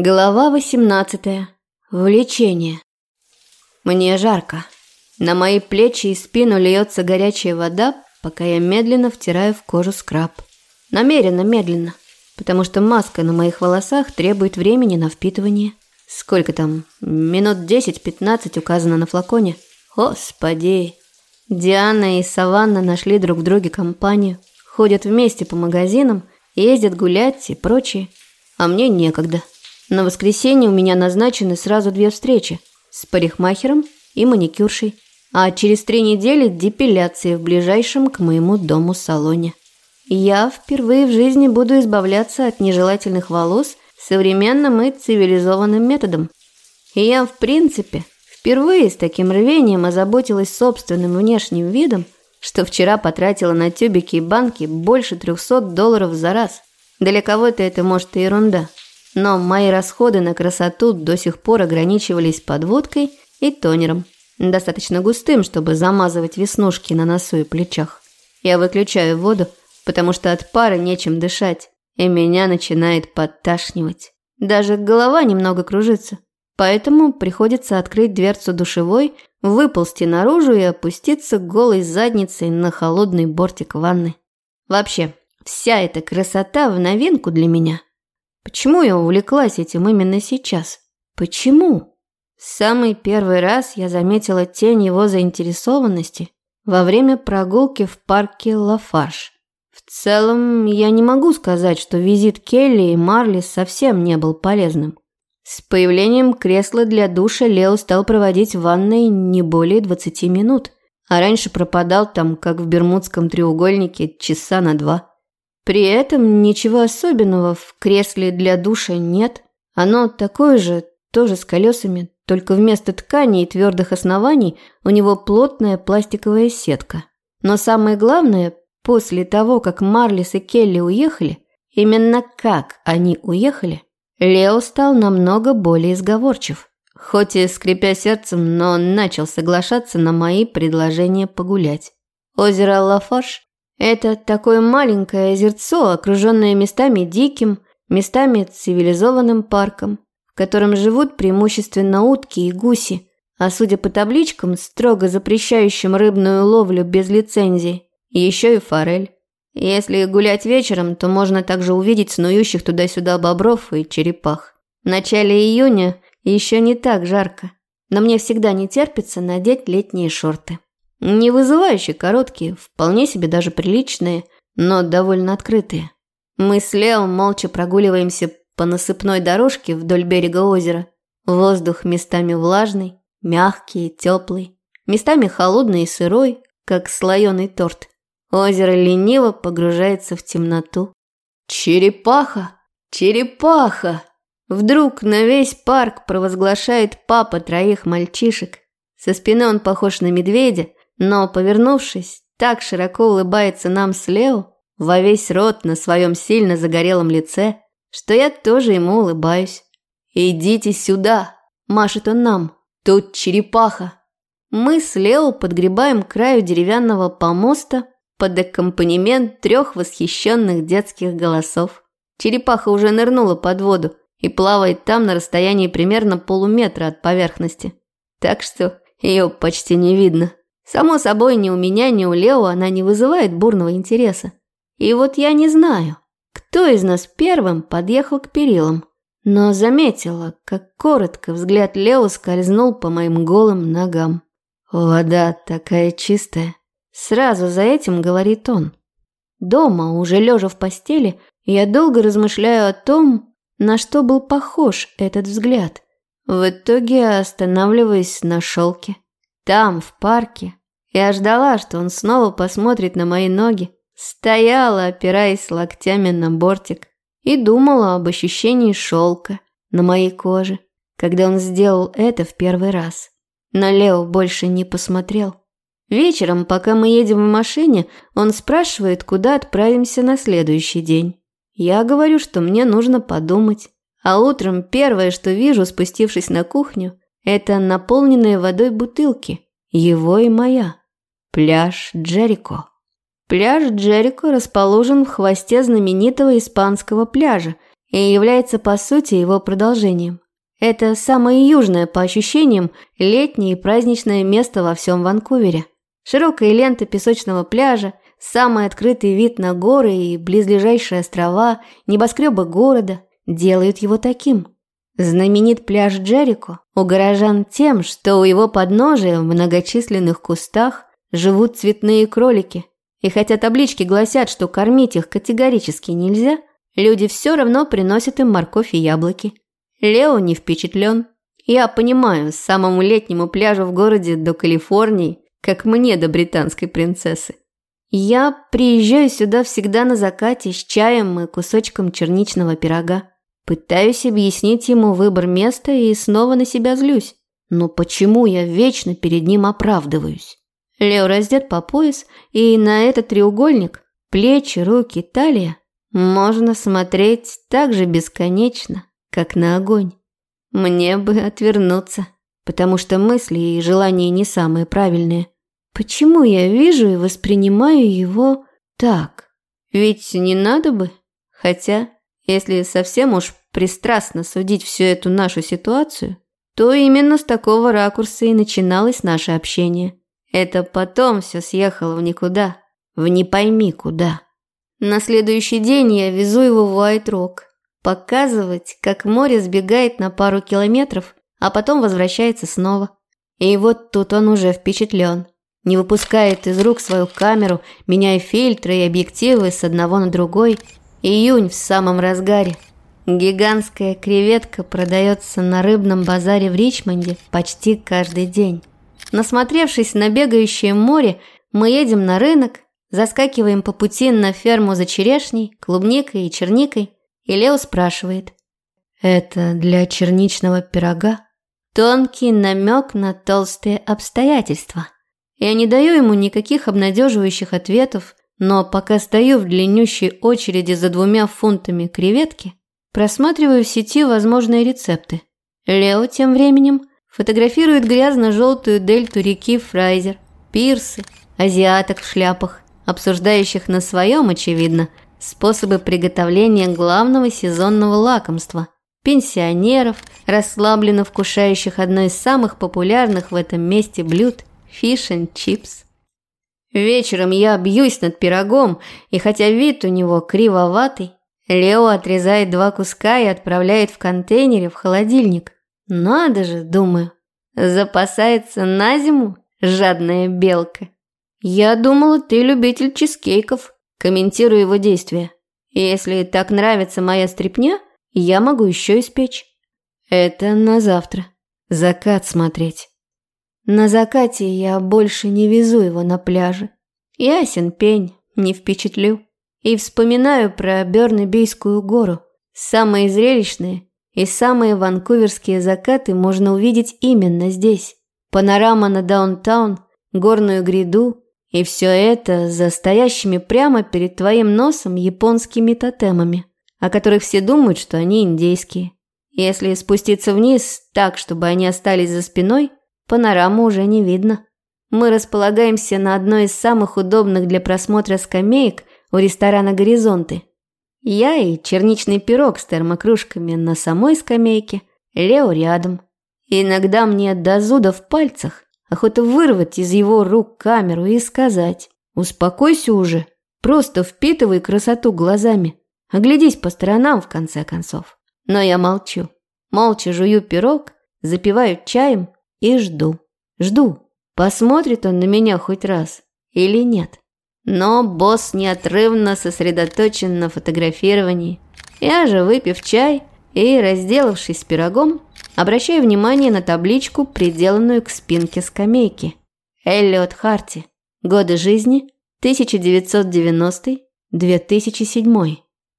Глава 18. Влечение. Мне жарко. На мои плечи и спину льется горячая вода, пока я медленно втираю в кожу скраб. Намеренно медленно, потому что маска на моих волосах требует времени на впитывание. Сколько там? Минут 10-15 указано на флаконе. Господи. Диана и Саванна нашли друг в друге компанию, ходят вместе по магазинам, ездят гулять и прочее. А мне некогда. На воскресенье у меня назначены сразу две встречи с парикмахером и маникюршей, а через три недели депиляция в ближайшем к моему дому салоне. Я впервые в жизни буду избавляться от нежелательных волос современным и цивилизованным методом. И я, в принципе, впервые с таким рвением озаботилась собственным внешним видом, что вчера потратила на тюбики и банки больше 300 долларов за раз. Для кого-то это может и ерунда но мои расходы на красоту до сих пор ограничивались подводкой и тонером, достаточно густым, чтобы замазывать веснушки на носу и плечах. Я выключаю воду, потому что от пара нечем дышать, и меня начинает подташнивать. Даже голова немного кружится, поэтому приходится открыть дверцу душевой, выползти наружу и опуститься голой задницей на холодный бортик ванны. Вообще, вся эта красота в новинку для меня – Почему я увлеклась этим именно сейчас? Почему? самый первый раз я заметила тень его заинтересованности во время прогулки в парке Лафарш. В целом, я не могу сказать, что визит Келли и Марли совсем не был полезным. С появлением кресла для душа Лео стал проводить в ванной не более 20 минут, а раньше пропадал там, как в Бермудском треугольнике, часа на два. При этом ничего особенного в кресле для душа нет. Оно такое же, тоже с колесами, только вместо ткани и твердых оснований у него плотная пластиковая сетка. Но самое главное, после того, как Марлис и Келли уехали, именно как они уехали, Лео стал намного более изговорчив. Хоть и скрипя сердцем, но начал соглашаться на мои предложения погулять. Озеро Лафаш это такое маленькое озерцо, окруженное местами диким, местами цивилизованным парком, в котором живут преимущественно утки и гуси, а судя по табличкам, строго запрещающим рыбную ловлю без лицензии, еще и форель. Если гулять вечером, то можно также увидеть снующих туда-сюда бобров и черепах. В начале июня еще не так жарко, но мне всегда не терпится надеть летние шорты. Не вызывающие короткие, вполне себе даже приличные, но довольно открытые. Мы с Лео молча прогуливаемся по насыпной дорожке вдоль берега озера. Воздух местами влажный, мягкий, теплый, местами холодный и сырой, как слоеный торт. Озеро лениво погружается в темноту. «Черепаха! Черепаха!» Вдруг на весь парк провозглашает папа троих мальчишек. Со спины он похож на медведя, но, повернувшись, так широко улыбается нам с Лео во весь рот на своем сильно загорелом лице, что я тоже ему улыбаюсь. «Идите сюда!» – машет он нам. «Тут черепаха!» Мы с Лео подгребаем краю деревянного помоста под аккомпанемент трех восхищенных детских голосов. Черепаха уже нырнула под воду и плавает там на расстоянии примерно полуметра от поверхности. Так что ее почти не видно. Само собой, ни у меня, ни у Лео она не вызывает бурного интереса. И вот я не знаю, кто из нас первым подъехал к перилам, но заметила, как коротко взгляд Лео скользнул по моим голым ногам. «Вода такая чистая», — сразу за этим говорит он. Дома, уже лежа в постели, я долго размышляю о том, на что был похож этот взгляд. В итоге останавливаюсь на шелке. Там, в парке, я ждала, что он снова посмотрит на мои ноги, стояла, опираясь локтями на бортик, и думала об ощущении шелка на моей коже, когда он сделал это в первый раз. Но Лео больше не посмотрел. Вечером, пока мы едем в машине, он спрашивает, куда отправимся на следующий день. Я говорю, что мне нужно подумать. А утром первое, что вижу, спустившись на кухню, это наполненные водой бутылки, его и моя. Пляж Джерико. Пляж Джерико расположен в хвосте знаменитого испанского пляжа и является по сути его продолжением. Это самое южное по ощущениям летнее и праздничное место во всем Ванкувере. Широкая лента песочного пляжа, самый открытый вид на горы и близлежащие острова, небоскребы города делают его таким. Знаменит пляж Джерико у горожан тем, что у его подножия в многочисленных кустах живут цветные кролики. И хотя таблички гласят, что кормить их категорически нельзя, люди все равно приносят им морковь и яблоки. Лео не впечатлен. Я понимаю, самому летнему пляжу в городе до Калифорнии, как мне до британской принцессы. Я приезжаю сюда всегда на закате с чаем и кусочком черничного пирога. Пытаюсь объяснить ему выбор места и снова на себя злюсь. Но почему я вечно перед ним оправдываюсь? Лео раздет по пояс, и на этот треугольник – плечи, руки, талия – можно смотреть так же бесконечно, как на огонь. Мне бы отвернуться, потому что мысли и желания не самые правильные. Почему я вижу и воспринимаю его так? Ведь не надо бы. Хотя, если совсем уж пристрастно судить всю эту нашу ситуацию, то именно с такого ракурса и начиналось наше общение. Это потом все съехало в никуда, в не пойми куда. На следующий день я везу его в Уайт-Рок, показывать, как море сбегает на пару километров, а потом возвращается снова. И вот тут он уже впечатлен. Не выпускает из рук свою камеру, меняя фильтры и объективы с одного на другой. Июнь в самом разгаре – Гигантская креветка продается на рыбном базаре в Ричмонде почти каждый день. Насмотревшись на бегающее море, мы едем на рынок, заскакиваем по пути на ферму за черешней, клубникой и черникой, и Лео спрашивает. «Это для черничного пирога?» Тонкий намек на толстые обстоятельства. Я не даю ему никаких обнадеживающих ответов, но пока стою в длиннющей очереди за двумя фунтами креветки, Просматриваю в сети возможные рецепты. Лео тем временем фотографирует грязно-желтую дельту реки Фрайзер, пирсы, азиаток в шляпах, обсуждающих на своем, очевидно, способы приготовления главного сезонного лакомства – пенсионеров, расслабленно вкушающих одно из самых популярных в этом месте блюд – fish chips. Вечером я бьюсь над пирогом, и хотя вид у него кривоватый, Лео отрезает два куска и отправляет в контейнере в холодильник. Надо же, думаю, запасается на зиму жадная белка. Я думала, ты любитель чизкейков, комментирую его действия. Если так нравится моя стряпня, я могу еще испечь. Это на завтра. Закат смотреть. На закате я больше не везу его на пляже. Ясен пень, не впечатлю и вспоминаю про Бёрнебейскую гору. Самые зрелищные и самые ванкуверские закаты можно увидеть именно здесь. Панорама на даунтаун, горную гряду и все это за стоящими прямо перед твоим носом японскими тотемами, о которых все думают, что они индейские. Если спуститься вниз так, чтобы они остались за спиной, панораму уже не видно. Мы располагаемся на одной из самых удобных для просмотра скамеек у ресторана «Горизонты». Я и черничный пирог с термокружками на самой скамейке, Лео рядом. иногда мне до зуда в пальцах охота вырвать из его рук камеру и сказать «Успокойся уже, просто впитывай красоту глазами, оглядись по сторонам в конце концов». Но я молчу, молча жую пирог, запиваю чаем и жду. Жду, посмотрит он на меня хоть раз или нет. Но босс неотрывно сосредоточен на фотографировании. Я же, выпив чай и разделавшись пирогом, обращаю внимание на табличку, приделанную к спинке скамейки. Эллиот Харти. Годы жизни 1990-2007.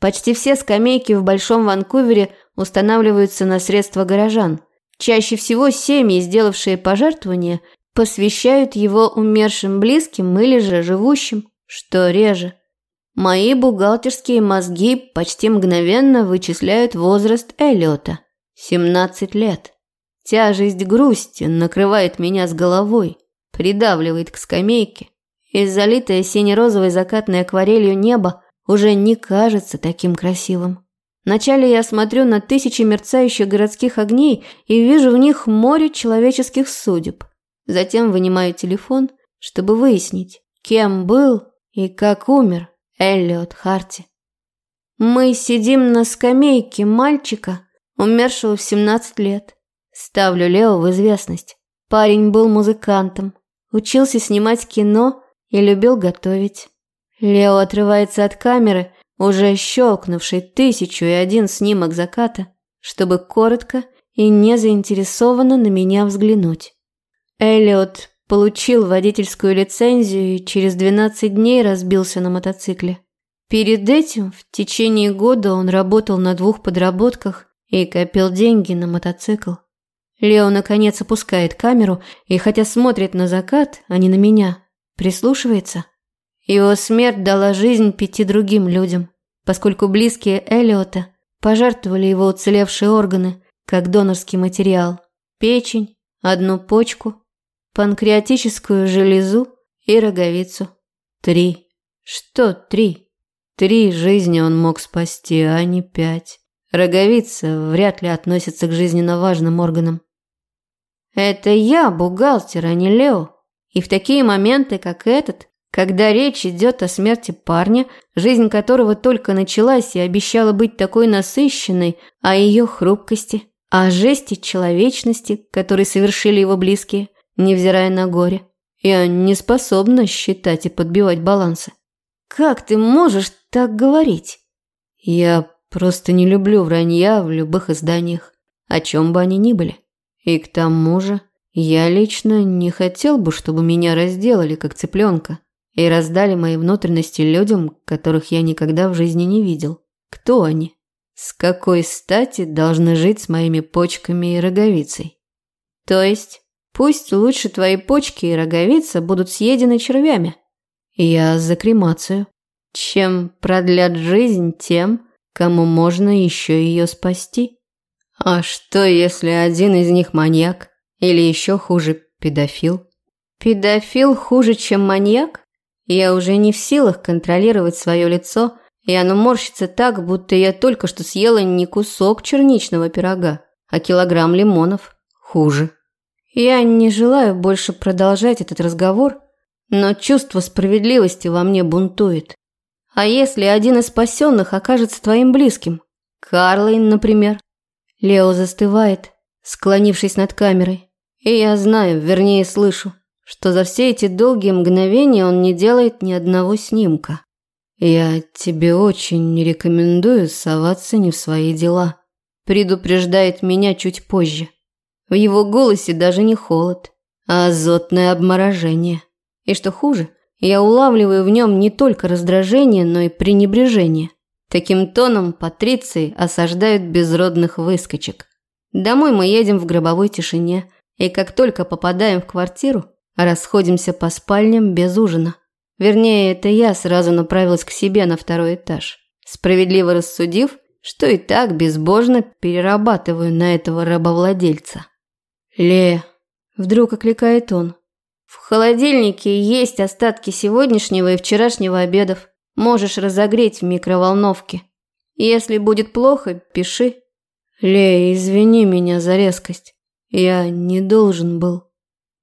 Почти все скамейки в Большом Ванкувере устанавливаются на средства горожан. Чаще всего семьи, сделавшие пожертвования, посвящают его умершим близким или же живущим. Что реже? Мои бухгалтерские мозги почти мгновенно вычисляют возраст Эллиота – 17 лет. Тяжесть грусти накрывает меня с головой, придавливает к скамейке, и залитое сине-розовой закатной акварелью небо уже не кажется таким красивым. Вначале я смотрю на тысячи мерцающих городских огней и вижу в них море человеческих судеб. Затем вынимаю телефон, чтобы выяснить, кем был и как умер Эллиот Харти. Мы сидим на скамейке мальчика, умершего в 17 лет. Ставлю Лео в известность. Парень был музыкантом, учился снимать кино и любил готовить. Лео отрывается от камеры, уже щелкнувшей тысячу и один снимок заката, чтобы коротко и незаинтересованно на меня взглянуть. Эллиот получил водительскую лицензию и через 12 дней разбился на мотоцикле. Перед этим в течение года он работал на двух подработках и копил деньги на мотоцикл. Лео наконец опускает камеру и, хотя смотрит на закат, а не на меня, прислушивается. Его смерть дала жизнь пяти другим людям, поскольку близкие Эллиота пожертвовали его уцелевшие органы как донорский материал – печень, одну почку, панкреатическую железу и роговицу. Три. Что три? Три жизни он мог спасти, а не пять. Роговица вряд ли относится к жизненно важным органам. Это я бухгалтер, а не Лео. И в такие моменты, как этот, когда речь идет о смерти парня, жизнь которого только началась и обещала быть такой насыщенной, о ее хрупкости, о жести человечности, которой совершили его близкие, невзирая на горе, я не способна считать и подбивать балансы. Как ты можешь так говорить? Я просто не люблю вранья в любых изданиях, о чем бы они ни были. И к тому же, я лично не хотел бы, чтобы меня разделали как цыпленка и раздали мои внутренности людям, которых я никогда в жизни не видел. Кто они? С какой стати должны жить с моими почками и роговицей? То есть, пусть лучше твои почки и роговица будут съедены червями. Я за кремацию. Чем продлят жизнь тем, кому можно еще ее спасти? А что, если один из них маньяк? Или еще хуже, педофил? Педофил хуже, чем маньяк? Я уже не в силах контролировать свое лицо, и оно морщится так, будто я только что съела не кусок черничного пирога, а килограмм лимонов. Хуже. Я не желаю больше продолжать этот разговор, но чувство справедливости во мне бунтует. А если один из спасенных окажется твоим близким? Карлайн, например. Лео застывает, склонившись над камерой. И я знаю, вернее слышу, что за все эти долгие мгновения он не делает ни одного снимка. Я тебе очень не рекомендую соваться не в свои дела. Предупреждает меня чуть позже. В его голосе даже не холод, а азотное обморожение. И что хуже, я улавливаю в нем не только раздражение, но и пренебрежение. Таким тоном патриции осаждают безродных выскочек. Домой мы едем в гробовой тишине, и как только попадаем в квартиру, расходимся по спальням без ужина. Вернее, это я сразу направилась к себе на второй этаж, справедливо рассудив, что и так безбожно перерабатываю на этого рабовладельца. «Ле!» – вдруг окликает он. «В холодильнике есть остатки сегодняшнего и вчерашнего обедов. Можешь разогреть в микроволновке. Если будет плохо, пиши. Лея, извини меня за резкость. Я не должен был.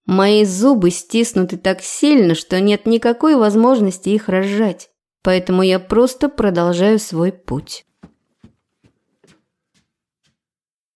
Мои зубы стиснуты так сильно, что нет никакой возможности их разжать. Поэтому я просто продолжаю свой путь.